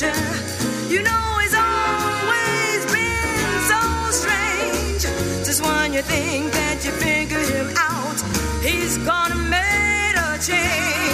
nature. You know it's always been so strange. Just when you think that you figured him out, he's gonna make a change.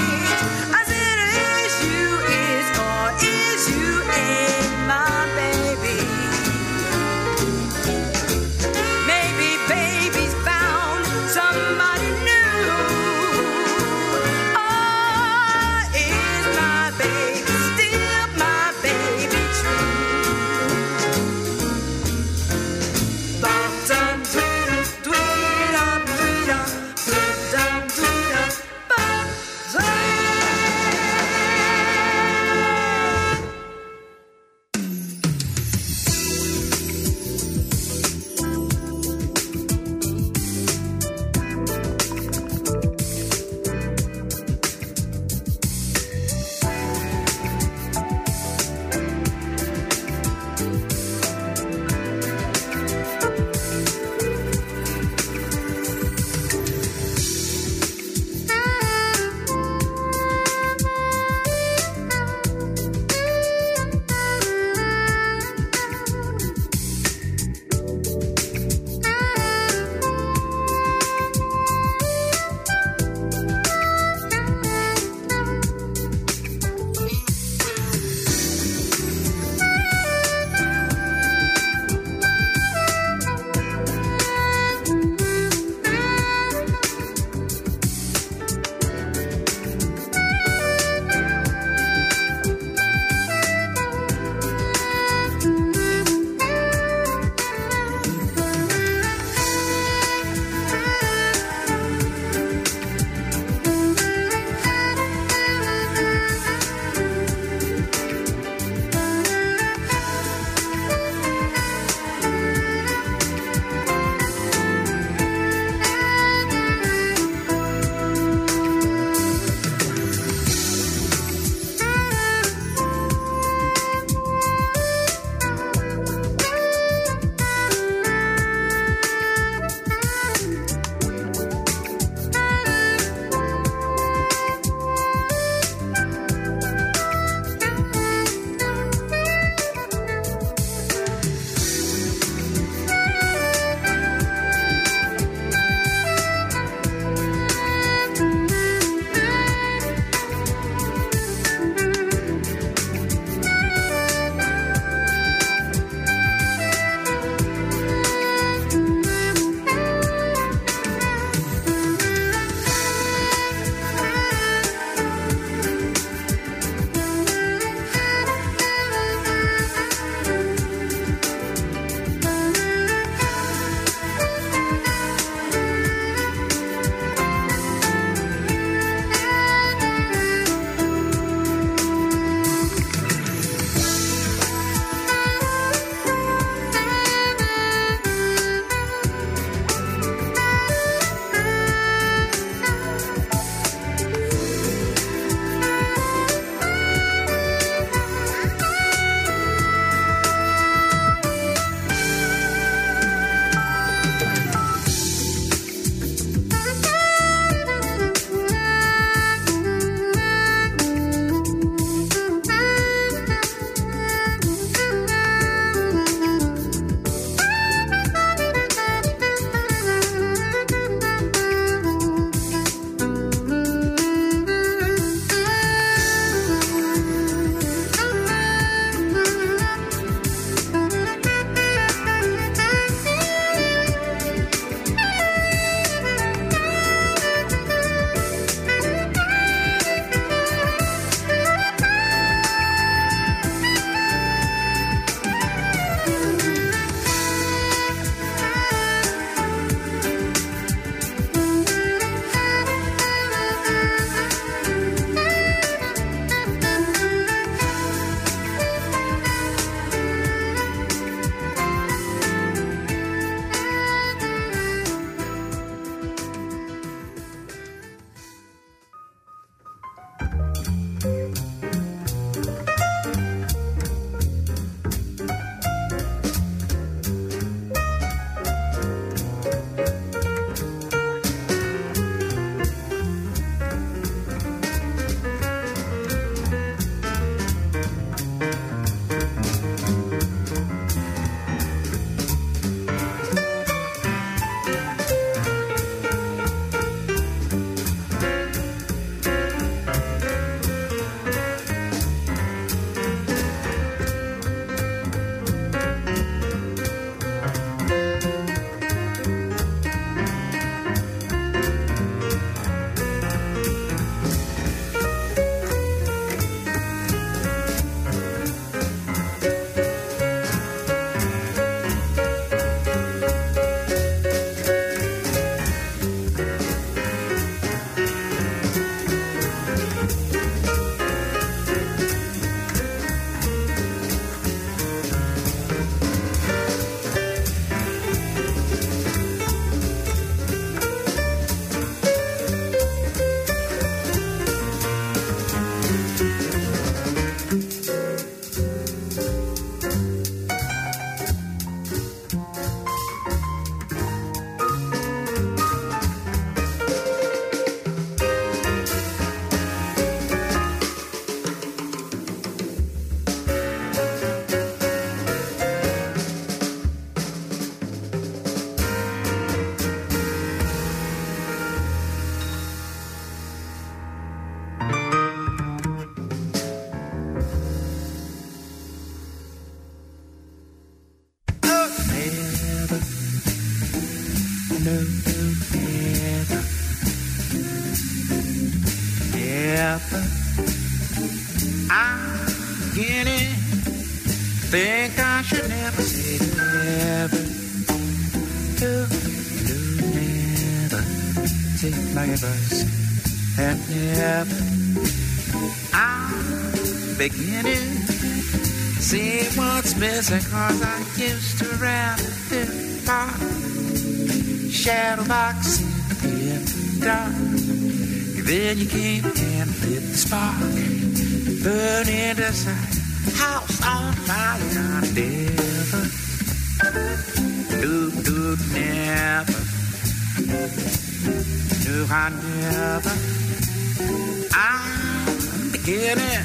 I'm beginning.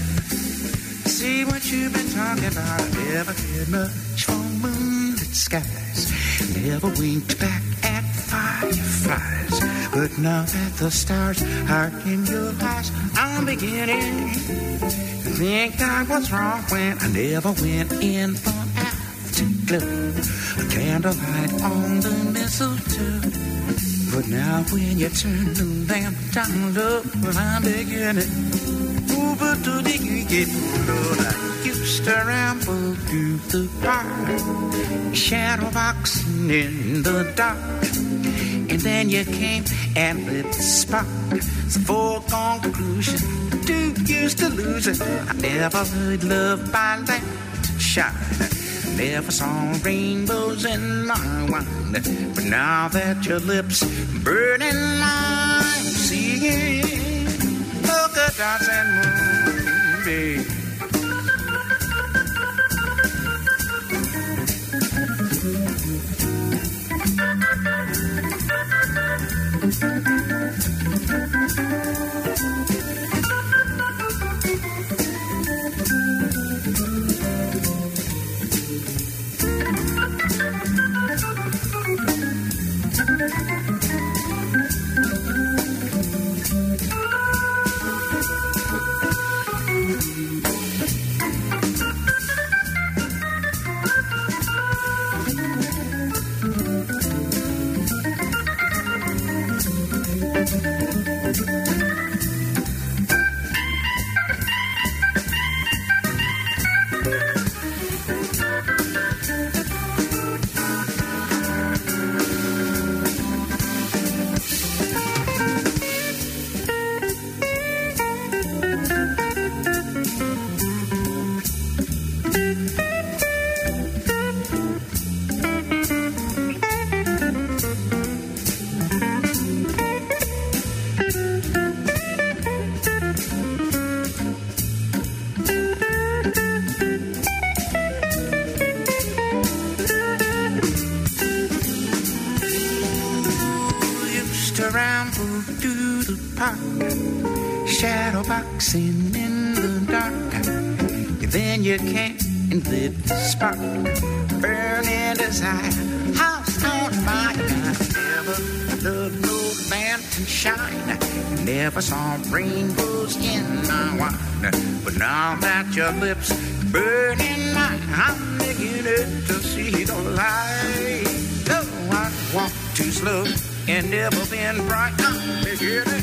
See what you've been talking about. I never cared much for moonlit skies. Never winked back at fireflies. But now that the stars are in your eyes, I'm beginning to think I was wrong when I never went in for afterglow. A candlelight on the mistletoe. But now when you turn the lamp down low, I'm beginning over to the Union Road. I used to ramble through the park, shadow boxing in the dark. And then you came and lit the spark. It's a foregone conclusion. Two used to lose it. I never heard love by that shine. Never saw rainbows in my wine. But now that your lips burning, I'm seeing polka dots and moonbeams. Used burning desire, house on fire. Never loved no lantern shine, never saw rainbows in my wine. But now that your lips burning mine, I'm beginning to see the light. Oh, I walk too slow and never been bright. I'm beginning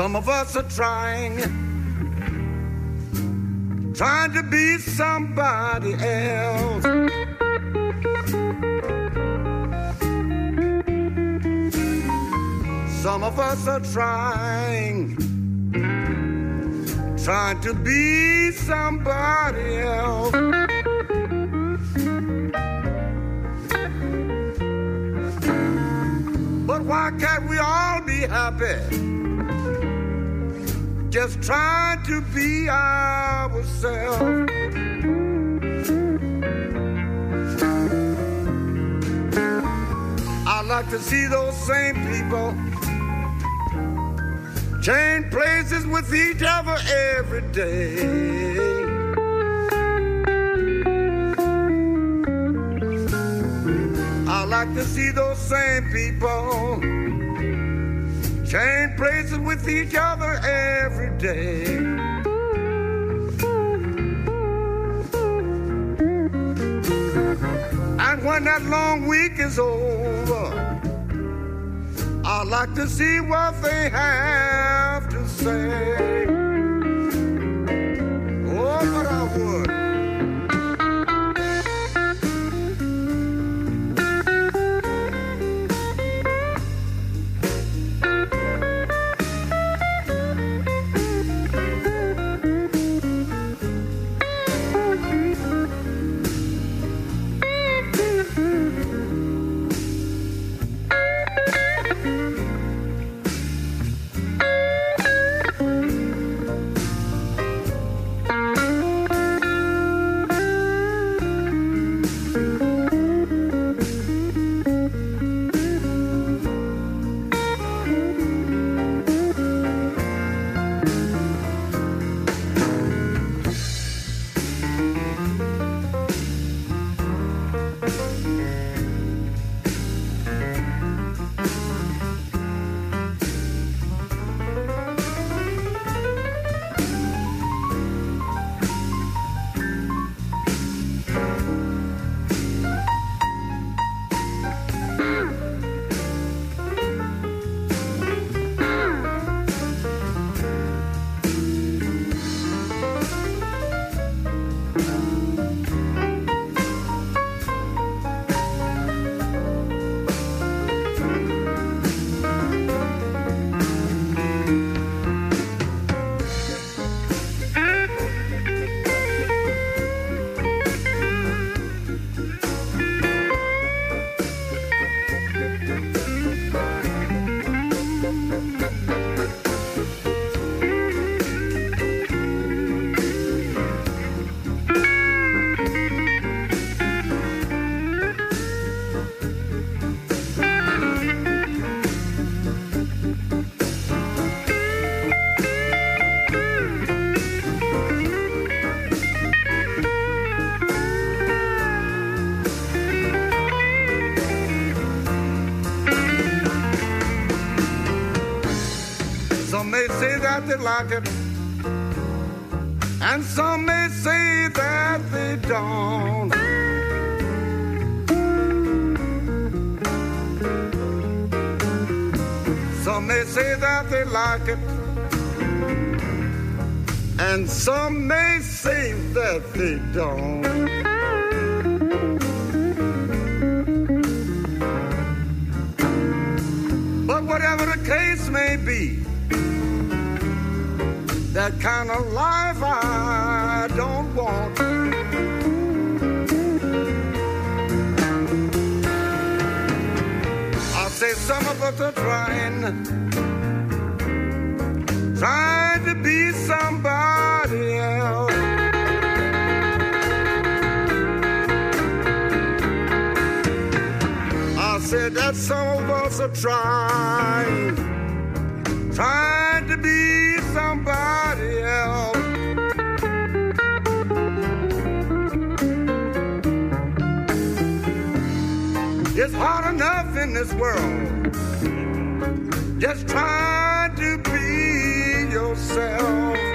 Some of us are trying, trying to be somebody else. Some of us are trying, trying to be somebody else. But why can't we all be happy? Just trying to be ourselves. I like to see those same people change places with each other every day. I like to see those same people change places with each other every day. And when that long week is over, I'd like to see what they have to say. They like it, and some may say that they don't. Some may say that they like it, and some may say that they don't. But whatever the case may be, that kind of life I don't want. I say some of us are trying, trying to be somebody else. I said that some of us are trying, trying to be it's hard enough in this world just trying to be yourself.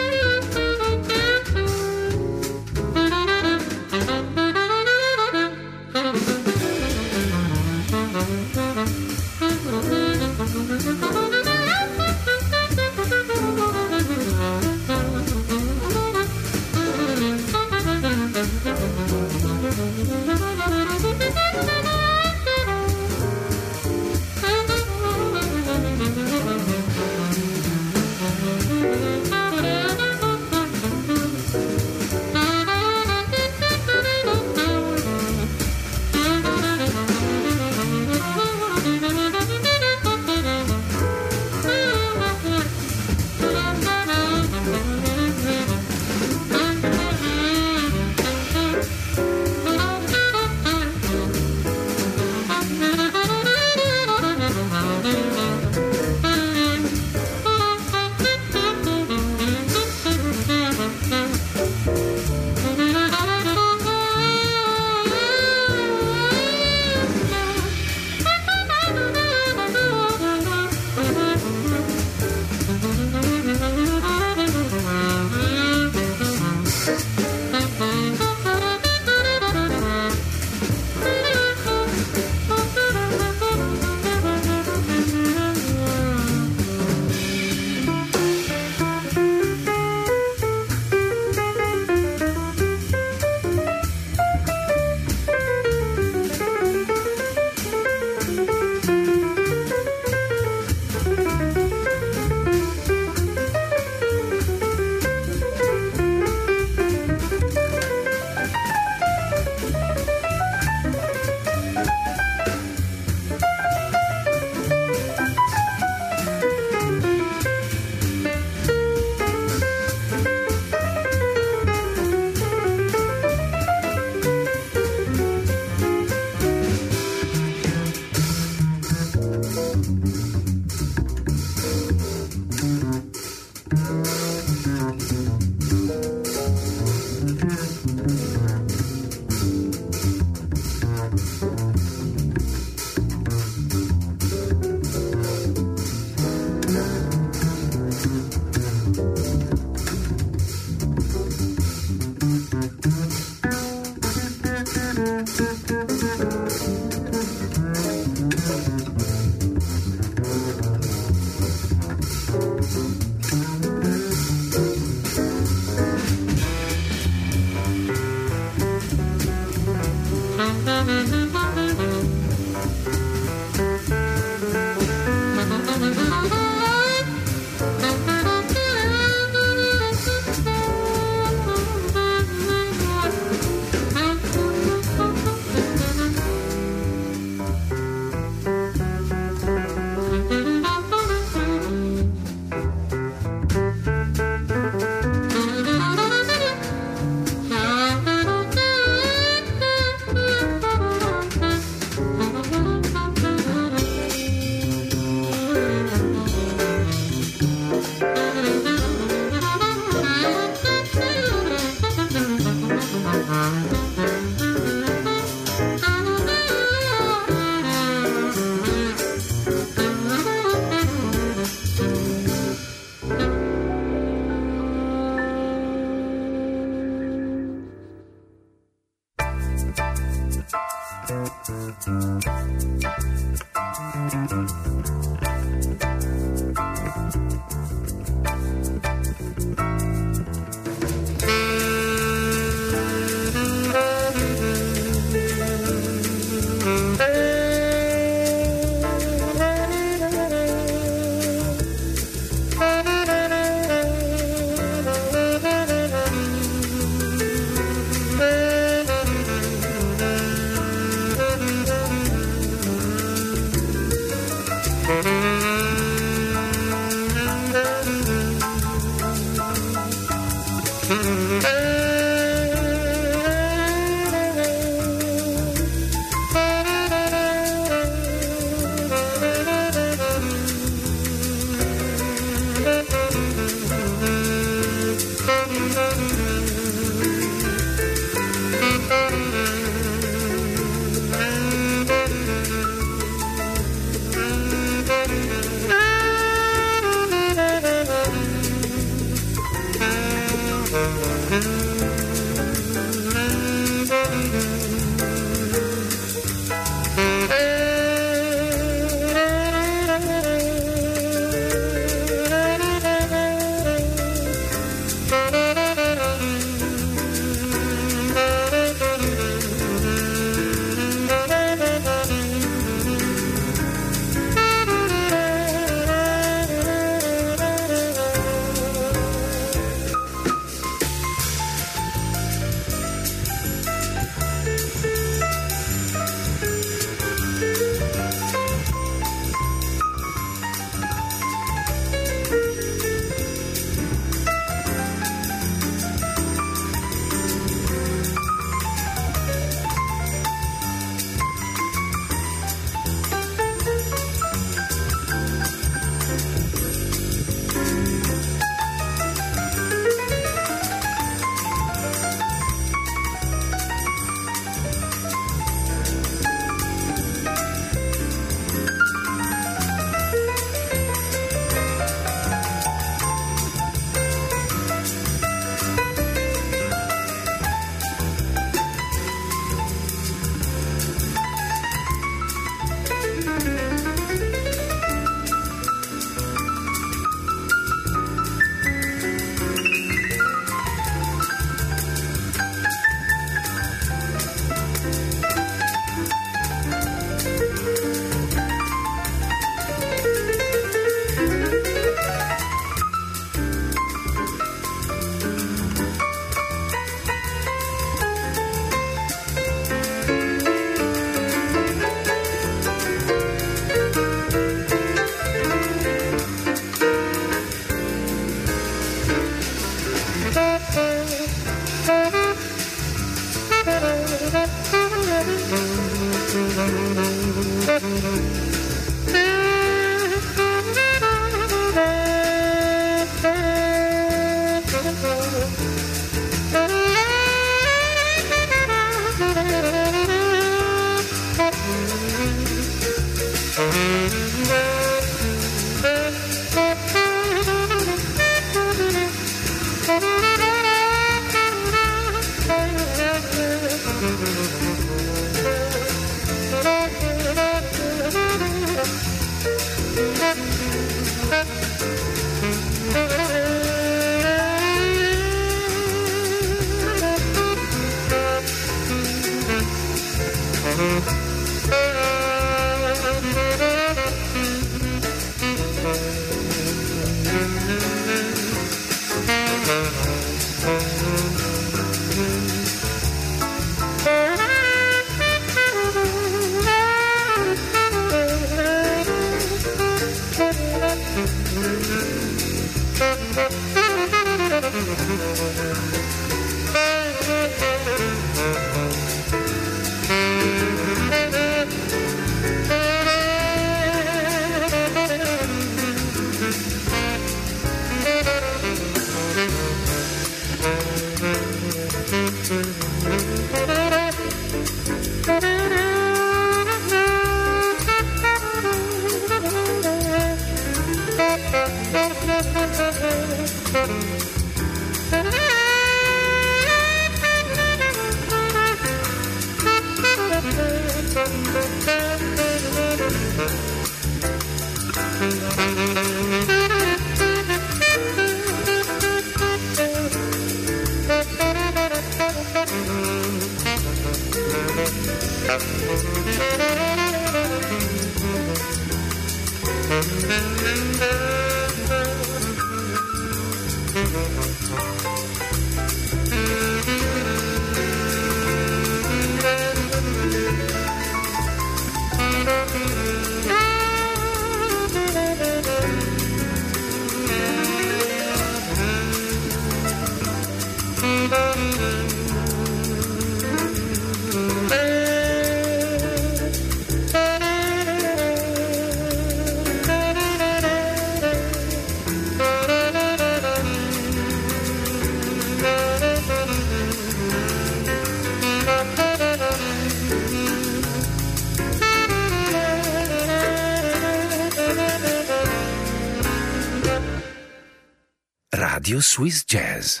Radio Swiss Jazz.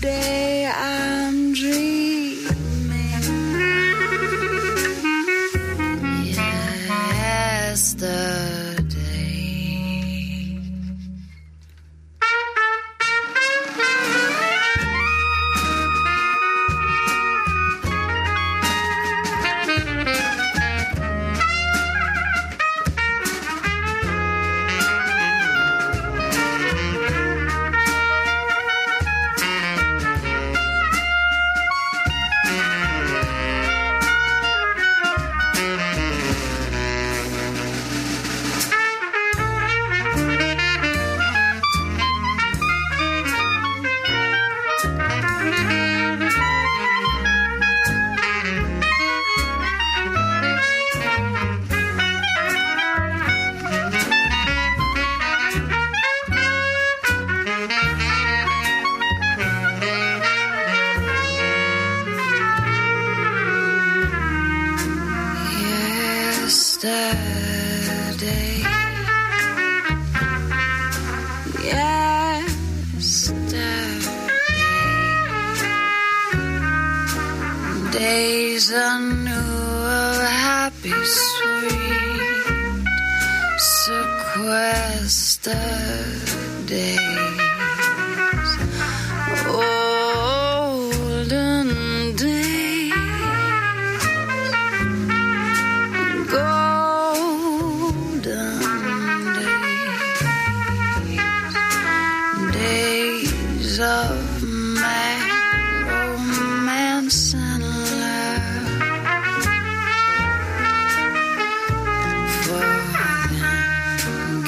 Today I'm dreaming.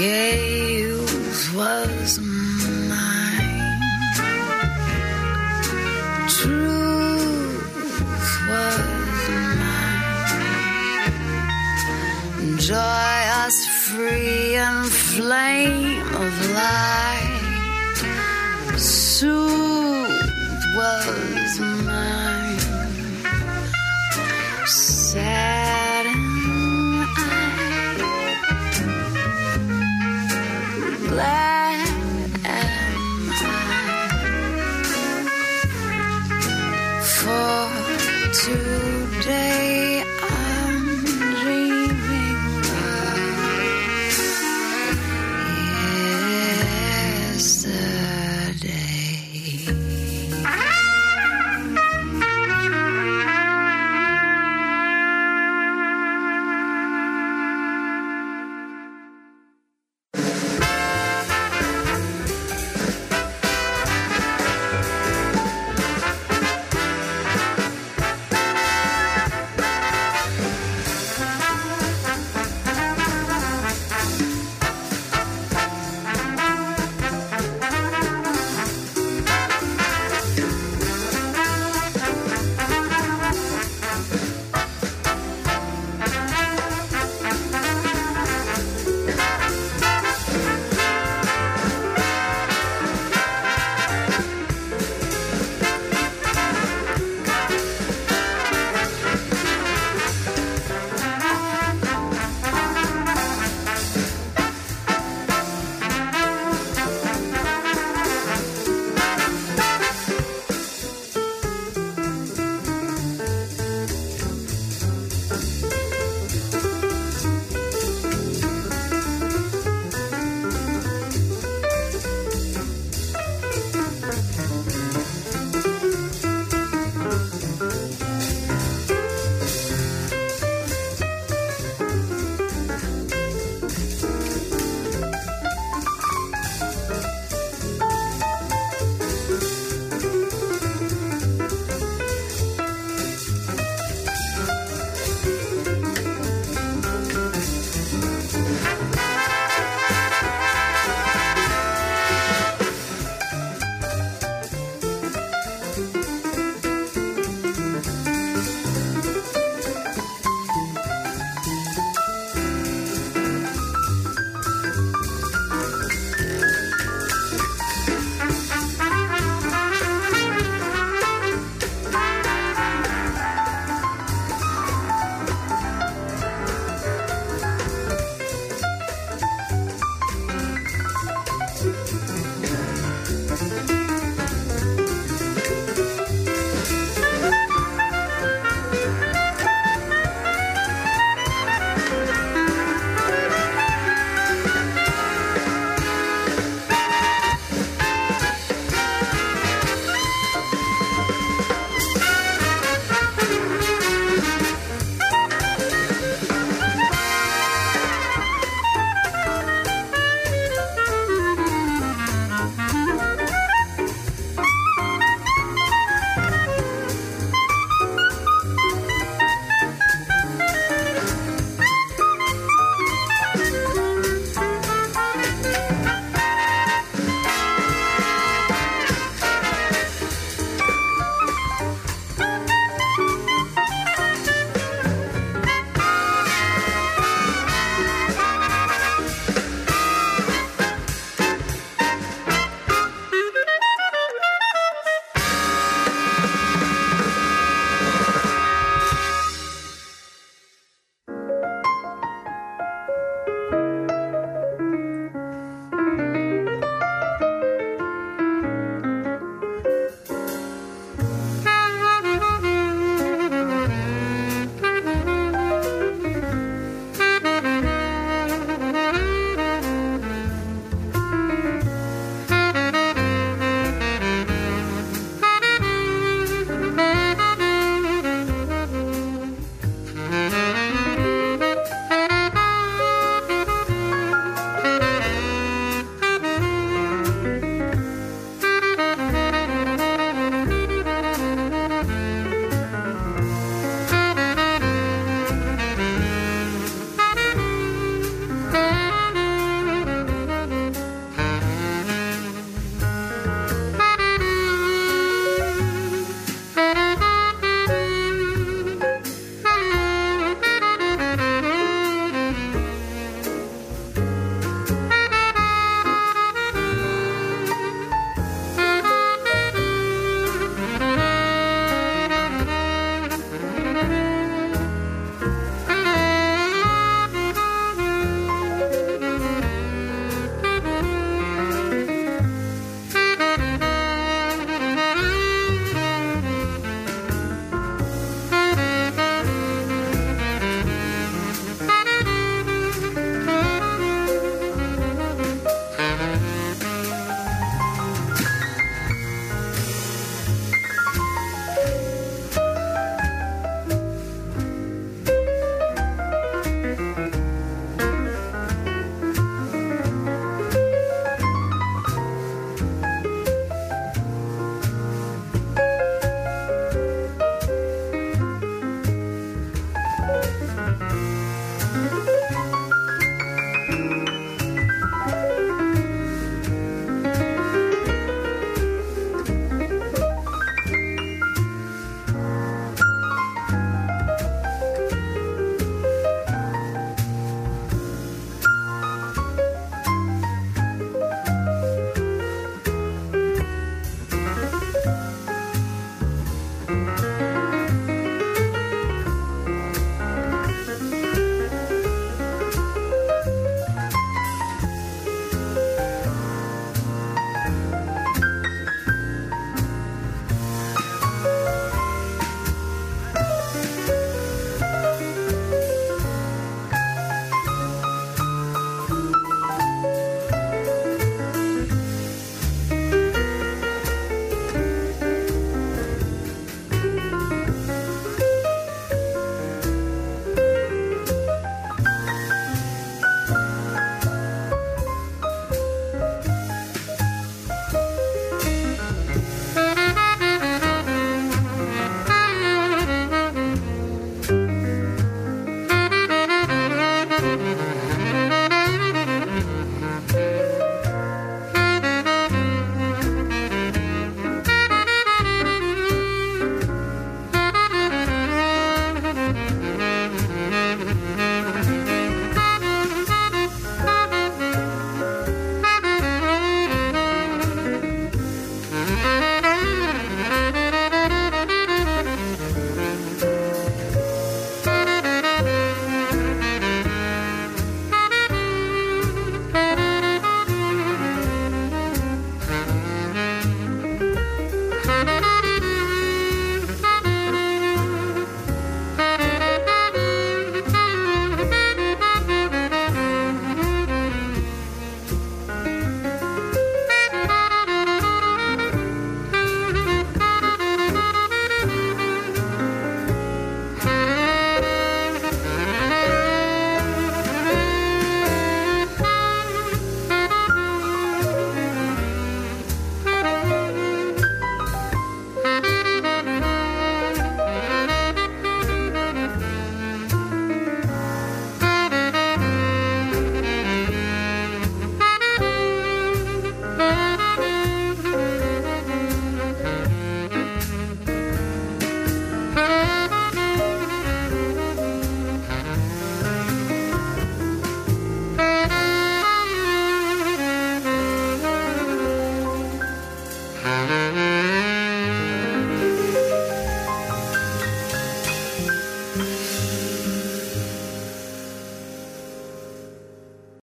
The